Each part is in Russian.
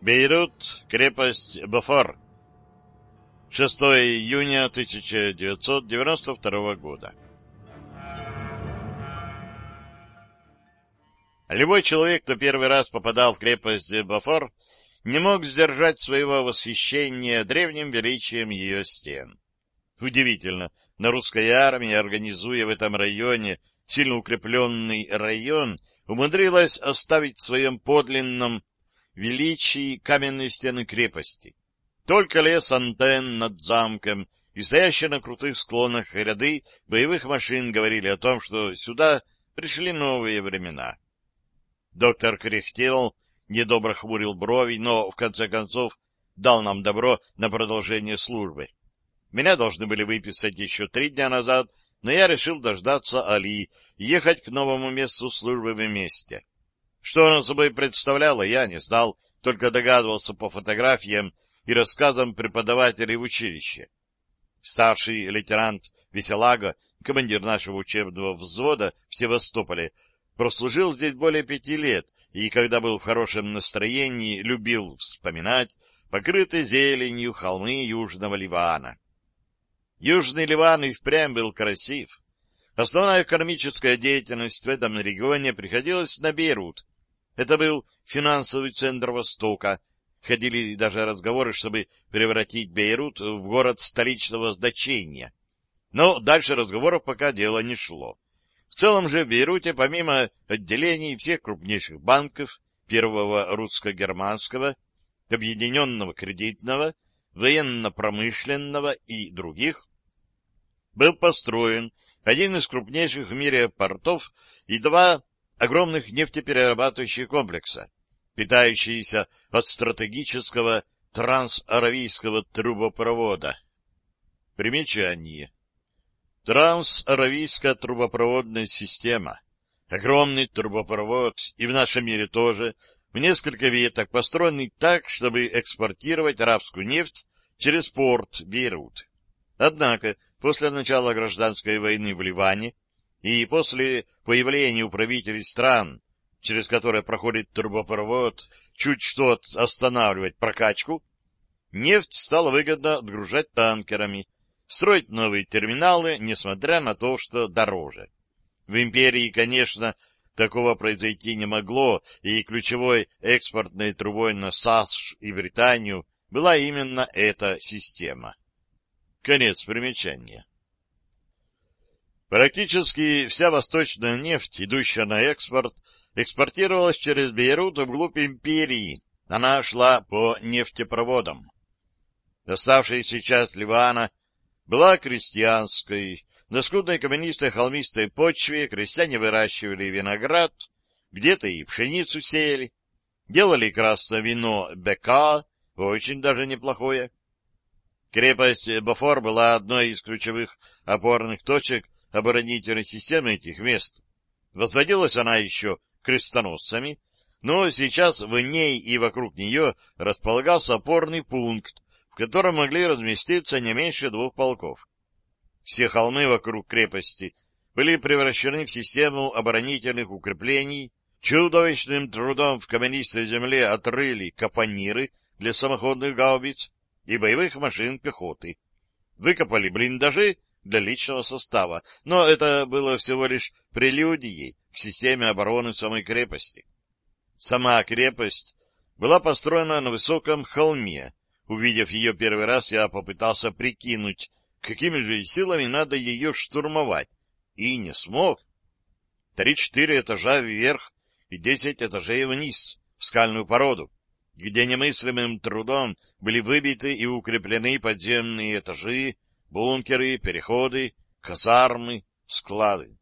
Бейрут, крепость Бофор. 6 июня 1992 года. Любой человек, кто первый раз попадал в крепость Бофор, не мог сдержать своего восхищения древним величием ее стен. Удивительно, на русской армии, организуя в этом районе сильно укрепленный район, умудрилась оставить в своем подлинном величии каменные стены крепости. Только лес антенн над замком и стоящие на крутых склонах ряды боевых машин говорили о том, что сюда пришли новые времена. Доктор кряхтел, недобро хмурил брови, но, в конце концов, дал нам добро на продолжение службы. Меня должны были выписать еще три дня назад, но я решил дождаться Али и ехать к новому месту службы вместе. Что оно собой представляло, я не знал, только догадывался по фотографиям и рассказам преподавателей в училище. Старший лейтенант Веселаго, командир нашего учебного взвода в Севастополе, прослужил здесь более пяти лет и, когда был в хорошем настроении, любил вспоминать покрытые зеленью холмы Южного Ливана. Южный Ливан и впрямь был красив. Основная экономическая деятельность в этом регионе приходилась на Бейрут. Это был финансовый центр Востока. Ходили даже разговоры, чтобы превратить Бейрут в город столичного значения. Но дальше разговоров пока дело не шло. В целом же в Бейруте, помимо отделений всех крупнейших банков, первого русско-германского, объединенного кредитного, военно-промышленного и других, был построен один из крупнейших в мире портов и два огромных нефтеперерабатывающих комплекса, питающиеся от стратегического трансаравийского трубопровода. Примечание. Трансаравийская трубопроводная система. Огромный трубопровод, и в нашем мире тоже, в несколько веток, построенный так, чтобы экспортировать арабскую нефть через порт Бейрут. Однако после начала гражданской войны в Ливане и после появления у правителей стран, через которые проходит трубопровод, чуть что останавливать прокачку, нефть стала выгодно отгружать танкерами, строить новые терминалы, несмотря на то, что дороже. В империи, конечно, такого произойти не могло, и ключевой экспортной трубой на САСШ и Британию была именно эта система. Конец примечания. Практически вся восточная нефть, идущая на экспорт, экспортировалась через Бейрут вглубь империи. Она шла по нефтепроводам. Оставшаяся часть Ливана была крестьянской. На скудной каменистой холмистой почве крестьяне выращивали виноград, где-то и пшеницу сеяли, делали красное вино бека, очень даже неплохое. Крепость Бофор была одной из ключевых опорных точек оборонительной системы этих мест. Возводилась она еще крестоносцами, но сейчас в ней и вокруг нее располагался опорный пункт, в котором могли разместиться не меньше двух полков. Все холмы вокруг крепости были превращены в систему оборонительных укреплений, чудовищным трудом в каменистой земле отрыли капониры для самоходных гаубиц, и боевых машин пехоты. Выкопали блиндажи для личного состава, но это было всего лишь прелюдией к системе обороны самой крепости. Сама крепость была построена на высоком холме. Увидев ее первый раз, я попытался прикинуть, какими же силами надо ее штурмовать, и не смог. Три-четыре этажа вверх и десять этажей вниз, в скальную породу где немыслимым трудом были выбиты и укреплены подземные этажи, бункеры, переходы, казармы, склады.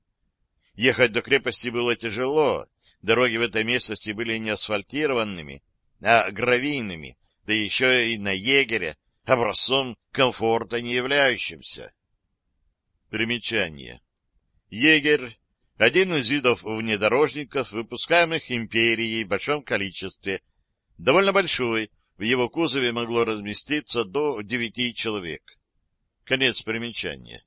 Ехать до крепости было тяжело, дороги в этой местности были не асфальтированными, а гравийными, да еще и на егере, образцом комфорта не являющимся. Примечание. Егерь — один из видов внедорожников, выпускаемых империей в большом количестве, довольно большой, в его кузове могло разместиться до девяти человек. Конец примечания.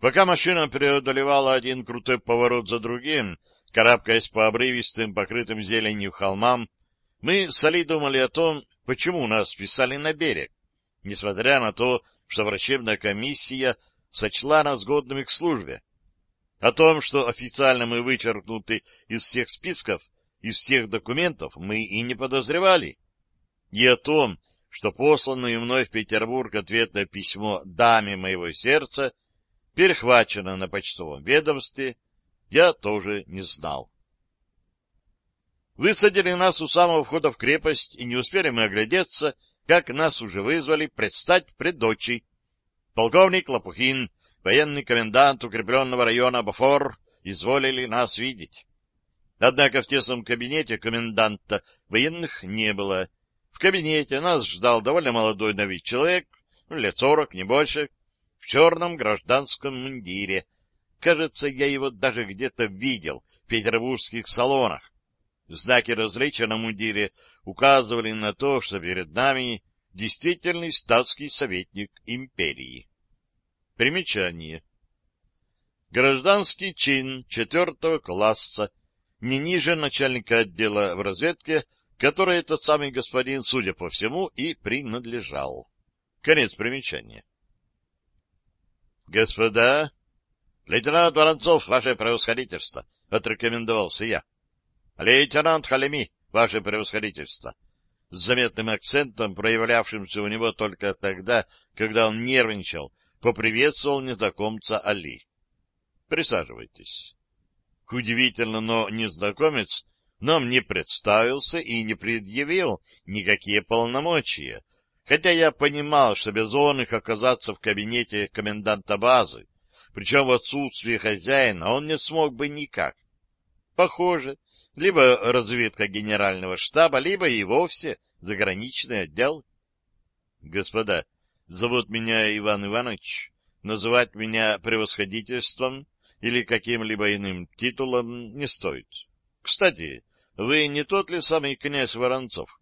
Пока машина преодолевала один крутой поворот за другим, карабкаясь по обрывистым, покрытым зеленью холмам, Мы с Али думали о том, почему нас списали на берег, несмотря на то, что врачебная комиссия сочла нас годными к службе. О том, что официально мы вычеркнуты из всех списков, из всех документов, мы и не подозревали. И о том, что посланное мной в Петербург ответное письмо даме моего сердца перехвачено на почтовом ведомстве, я тоже не знал. Высадили нас у самого входа в крепость, и не успели мы оглядеться, как нас уже вызвали предстать пред дочей. Полковник Лопухин, военный комендант укрепленного района Бафор, изволили нас видеть. Однако в тесном кабинете коменданта военных не было. В кабинете нас ждал довольно молодой на вид человек, лет сорок, не больше, в черном гражданском мундире. Кажется, я его даже где-то видел в петербургских салонах. Знаки различия на мундире указывали на то, что перед нами действительный статский советник империи. Примечание. Гражданский чин четвертого класса, не ниже начальника отдела в разведке, который этот самый господин, судя по всему, и принадлежал. Конец примечания. Господа, лейтенант Воронцов, ваше превосходительство, отрекомендовался я. Лейтенант Халеми, ваше превосходительство, с заметным акцентом, проявлявшимся у него только тогда, когда он нервничал, поприветствовал незнакомца Али. Присаживайтесь. Удивительно, но незнакомец нам не представился и не предъявил никакие полномочия, хотя я понимал, что без он их оказаться в кабинете коменданта базы, причем в отсутствие хозяина он не смог бы никак. Похоже, либо разведка генерального штаба, либо и вовсе заграничный отдел. Господа, зовут меня Иван Иванович, называть меня превосходительством или каким-либо иным титулом не стоит. Кстати, вы не тот ли самый князь Воронцов?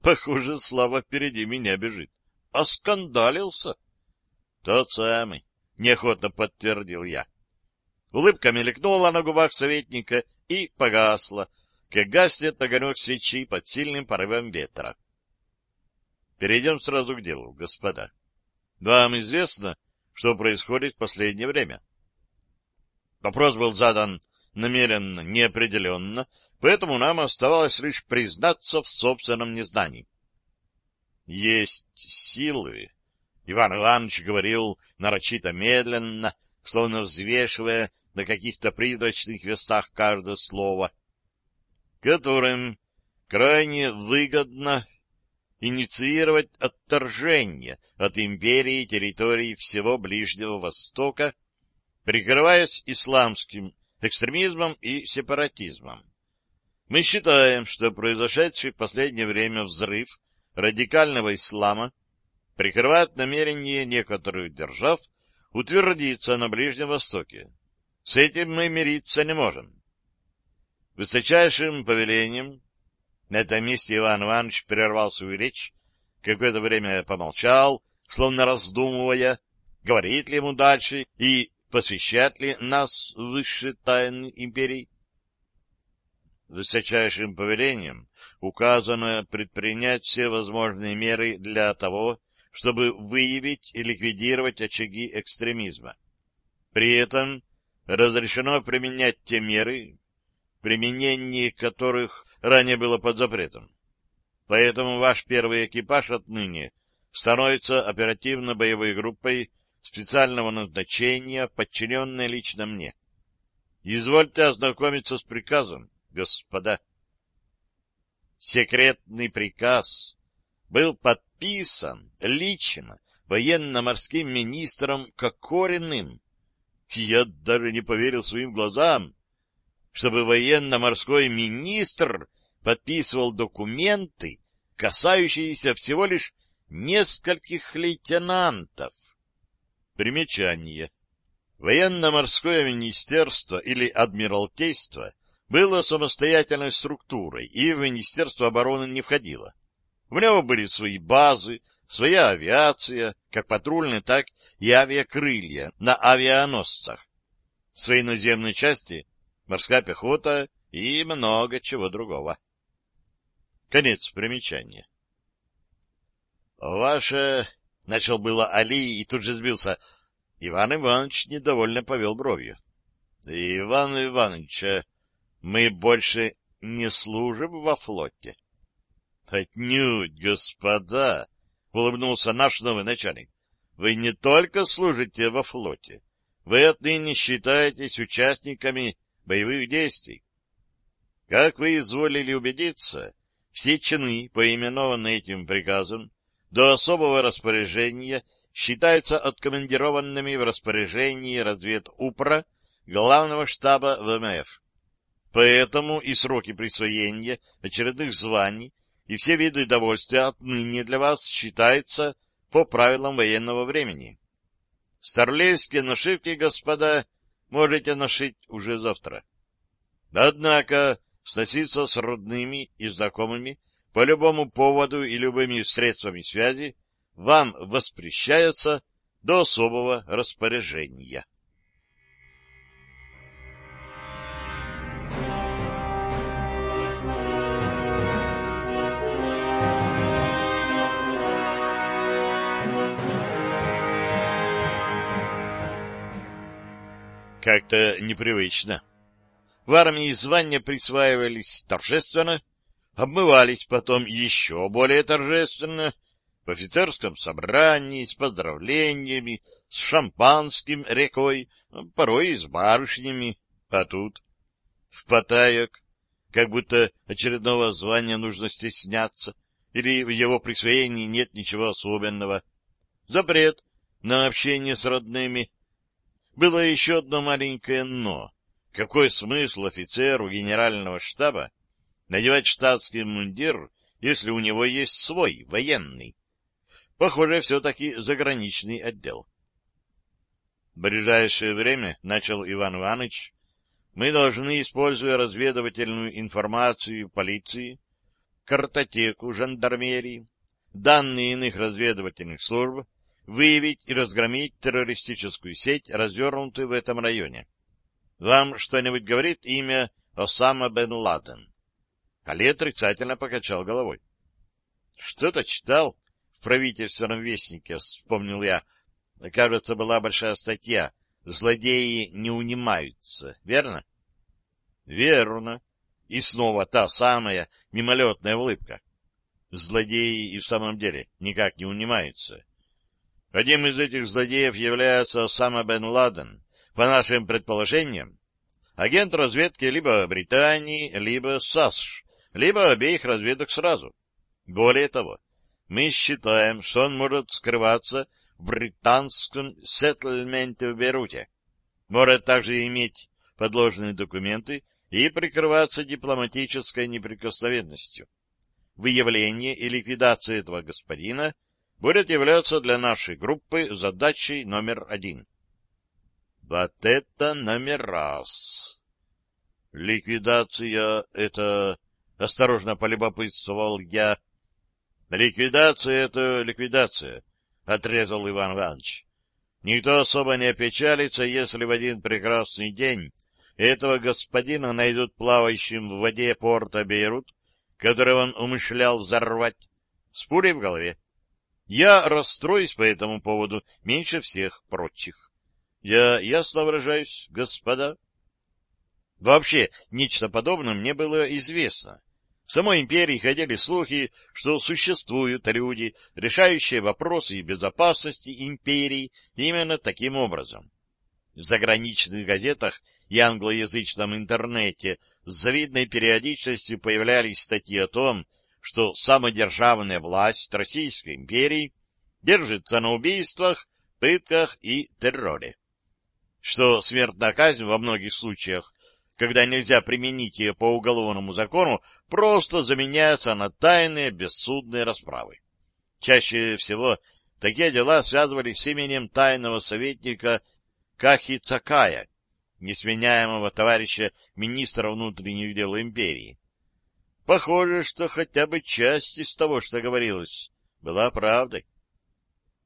Похоже, Слава впереди меня бежит. Оскандалился. Тот самый, неохотно подтвердил я. Улыбка мелькнула на губах советника и погасла, как гаснет огонек свечи под сильным порывом ветра. Перейдем сразу к делу, господа. Вам известно, что происходит в последнее время? Вопрос был задан намеренно, неопределенно, поэтому нам оставалось лишь признаться в собственном незнании. Есть силы, Иван Иванович говорил нарочито медленно, словно взвешивая на каких-то призрачных весах каждое слово, которым крайне выгодно инициировать отторжение от империи территорий всего Ближнего Востока, прикрываясь исламским экстремизмом и сепаратизмом. Мы считаем, что произошедший в последнее время взрыв радикального ислама прикрывает намерение некоторых держав утвердиться на Ближнем Востоке. С этим мы мириться не можем. Высочайшим повелением на этом месте Иван Иванович прервал свою речь, какое-то время помолчал, словно раздумывая, говорит ли ему дальше и посвящать ли нас высшие тайны империи. Высочайшим повелением указано предпринять все возможные меры для того, чтобы выявить и ликвидировать очаги экстремизма. При этом разрешено применять те меры, применение которых ранее было под запретом. Поэтому ваш первый экипаж отныне становится оперативно-боевой группой специального назначения, подчиненной лично мне. Извольте ознакомиться с приказом, господа. Секретный приказ был подписан лично военно-морским министром Кокориным я даже не поверил своим глазам, чтобы военно-морской министр подписывал документы, касающиеся всего лишь нескольких лейтенантов. Примечание. Военно-морское министерство или адмиралтейство было самостоятельной структурой и в Министерство обороны не входило. В него были свои базы, своя авиация, как патрульная, так и авиакрылья на авианосцах, свои наземные части, морская пехота и много чего другого. Конец примечания. «Ваше...» — начал было Али и тут же сбился. Иван Иванович недовольно повел бровью. — Иван Иванович, а мы больше не служим во флоте. — Отнюдь, господа! — улыбнулся наш новый начальник. — Вы не только служите во флоте, вы отныне считаетесь участниками боевых действий. Как вы изволили убедиться, все чины, поименованные этим приказом, до особого распоряжения считаются откомандированными в распоряжении разведупра Главного штаба ВМФ. Поэтому и сроки присвоения очередных званий и все виды довольствия отныне для вас считаются по правилам военного времени. Старлейские нашивки, господа, можете нашить уже завтра. Однако сноситься с родными и знакомыми по любому поводу и любыми средствами связи вам воспрещается до особого распоряжения. Как-то непривычно. В армии звания присваивались торжественно, обмывались потом еще более торжественно в офицерском собрании с поздравлениями, с шампанским рекой, порой и с барышнями, а тут в потаек, как будто очередного звания нужно стесняться, или в его присвоении нет ничего особенного. Запрет на общение с родными. Было еще одно маленькое «но». Какой смысл офицеру генерального штаба надевать штатский мундир, если у него есть свой, военный. Похоже, все-таки заграничный отдел. Ближайшее время, начал Иван Иванович, мы должны, используя разведывательную информацию полиции, картотеку жандармерии, данные иных разведывательных служб, выявить и разгромить террористическую сеть, развернутую в этом районе. Вам что-нибудь говорит имя Осама бен Ладен? Али отрицательно покачал головой. — Что-то читал в правительственном вестнике, вспомнил я. Кажется, была большая статья. Злодеи не унимаются, верно? — Верно. И снова та самая мимолетная улыбка. Злодеи и в самом деле никак не унимаются. Одним из этих злодеев является Осама бен Ладен. По нашим предположениям, агент разведки либо Британии, либо САСШ либо обеих разведок сразу. Более того, мы считаем, что он может скрываться в британском сеттельменте в Бейруте, может также иметь подложные документы и прикрываться дипломатической неприкосновенностью. Выявление и ликвидация этого господина будет являться для нашей группы задачей номер один. Вот это номер раз. Ликвидация — это — осторожно полюбопытствовал я. — Ликвидация — это ликвидация, — отрезал Иван Иванович. Никто особо не опечалится, если в один прекрасный день этого господина найдут плавающим в воде порта Бейрут, который он умышлял взорвать, с пулей в голове. Я расстроюсь по этому поводу меньше всех прочих. Я ясно выражаюсь, господа. Вообще, нечто подобное мне было известно. Самой империи ходили слухи, что существуют люди, решающие вопросы безопасности империи именно таким образом. В заграничных газетах и англоязычном интернете с завидной периодичностью появлялись статьи о том, что самодержавная власть Российской империи держится на убийствах, пытках и терроре. Что смертная казнь во многих случаях когда нельзя применить ее по уголовному закону, просто заменяется на тайные бессудные расправы. Чаще всего такие дела связывались с именем тайного советника Кахи Цакая, несменяемого товарища министра внутренних дел империи. Похоже, что хотя бы часть из того, что говорилось, была правдой.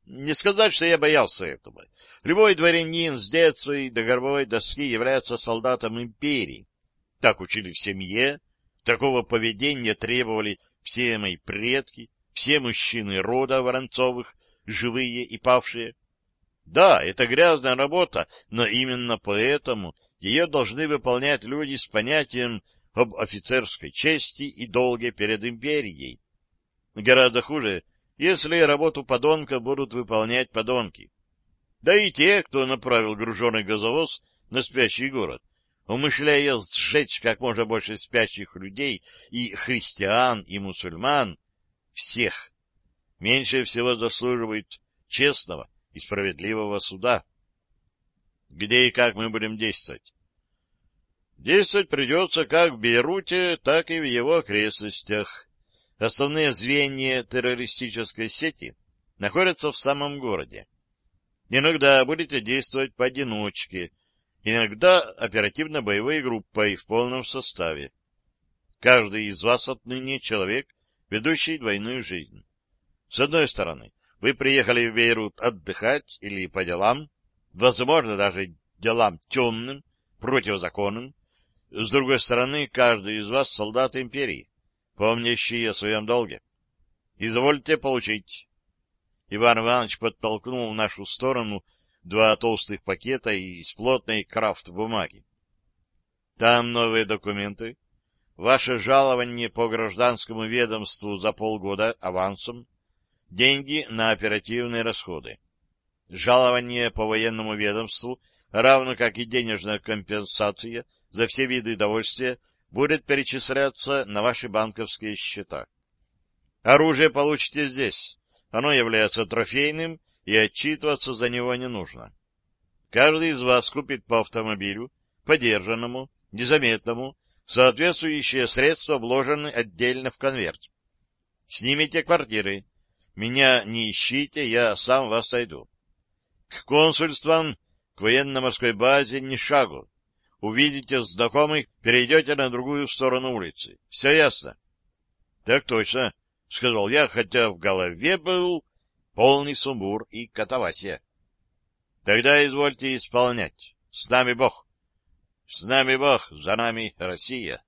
Не сказать, что я боялся этого. Любой дворянин с детства и до горбовой доски является солдатом империи. Так учили в семье, такого поведения требовали все мои предки, все мужчины рода Воронцовых, живые и павшие. Да, это грязная работа, но именно поэтому ее должны выполнять люди с понятием об офицерской чести и долге перед империей. Гораздо хуже, если работу подонка будут выполнять подонки. Да и те, кто направил груженный газовоз на спящий город, умышляя сжечь как можно больше спящих людей и христиан, и мусульман, всех, меньше всего заслуживают честного и справедливого суда. Где и как мы будем действовать? Действовать придется как в Бейруте, так и в его окрестностях. Основные звенья террористической сети находятся в самом городе. Иногда будете действовать поодиночке, иногда оперативно-боевой группой в полном составе. Каждый из вас отныне человек, ведущий двойную жизнь. С одной стороны, вы приехали в Бейрут отдыхать или по делам, возможно, даже делам темным, противозаконным. С другой стороны, каждый из вас солдат империи, помнящий о своем долге. Извольте получить. Иван Иванович подтолкнул в нашу сторону два толстых пакета из плотной крафт-бумаги. Там новые документы, ваше жалование по гражданскому ведомству за полгода авансом, деньги на оперативные расходы. Жалование по военному ведомству, равно как и денежная компенсация за все виды удовольствия, будет перечисляться на ваши банковские счета. Оружие получите здесь. Оно является трофейным, и отчитываться за него не нужно. Каждый из вас купит по автомобилю, подержанному, незаметному, соответствующие средства вложены отдельно в конверт. Снимите квартиры. Меня не ищите, я сам вас найду. К консульствам, к военно-морской базе ни шагу. Увидите знакомых, перейдете на другую сторону улицы. Все ясно? — Так точно, — сказал я, хотя в голове был полный сумбур и катавасия. — Тогда извольте исполнять. С нами Бог. — С нами Бог, за нами Россия.